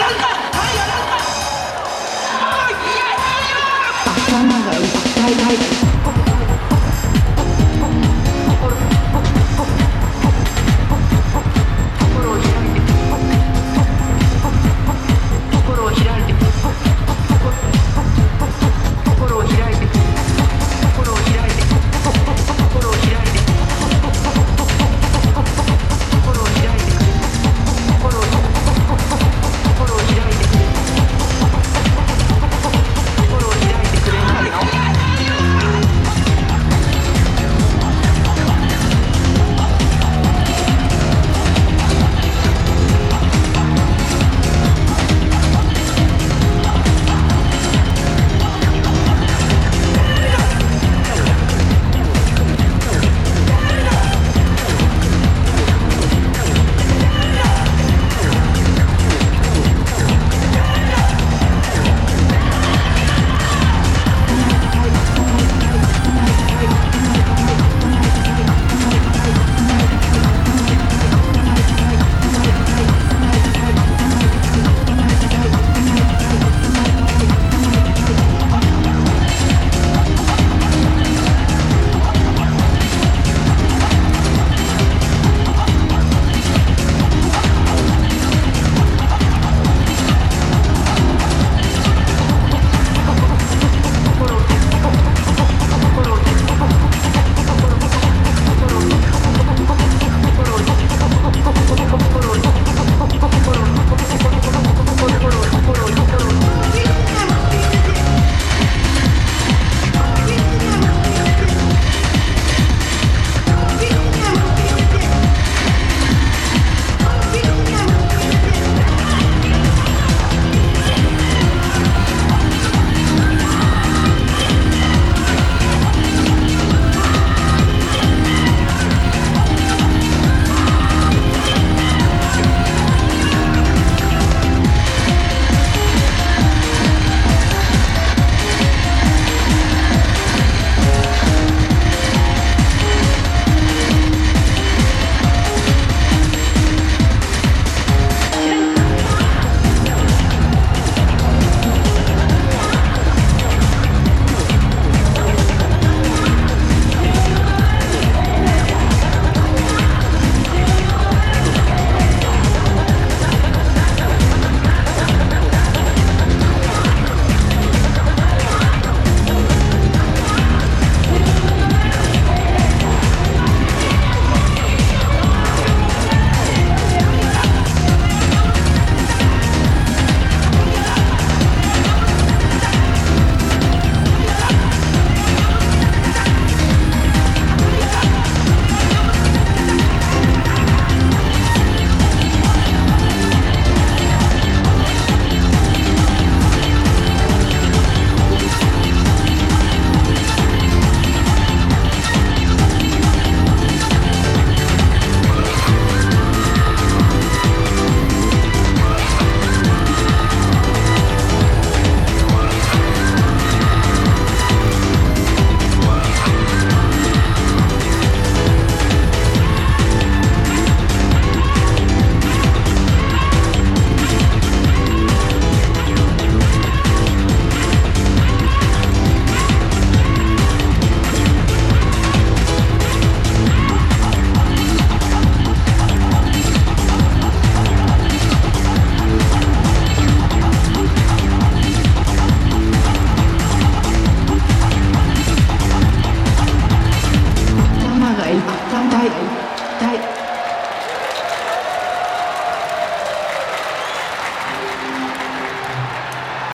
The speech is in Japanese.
はいやらんないバカ長いバカ長い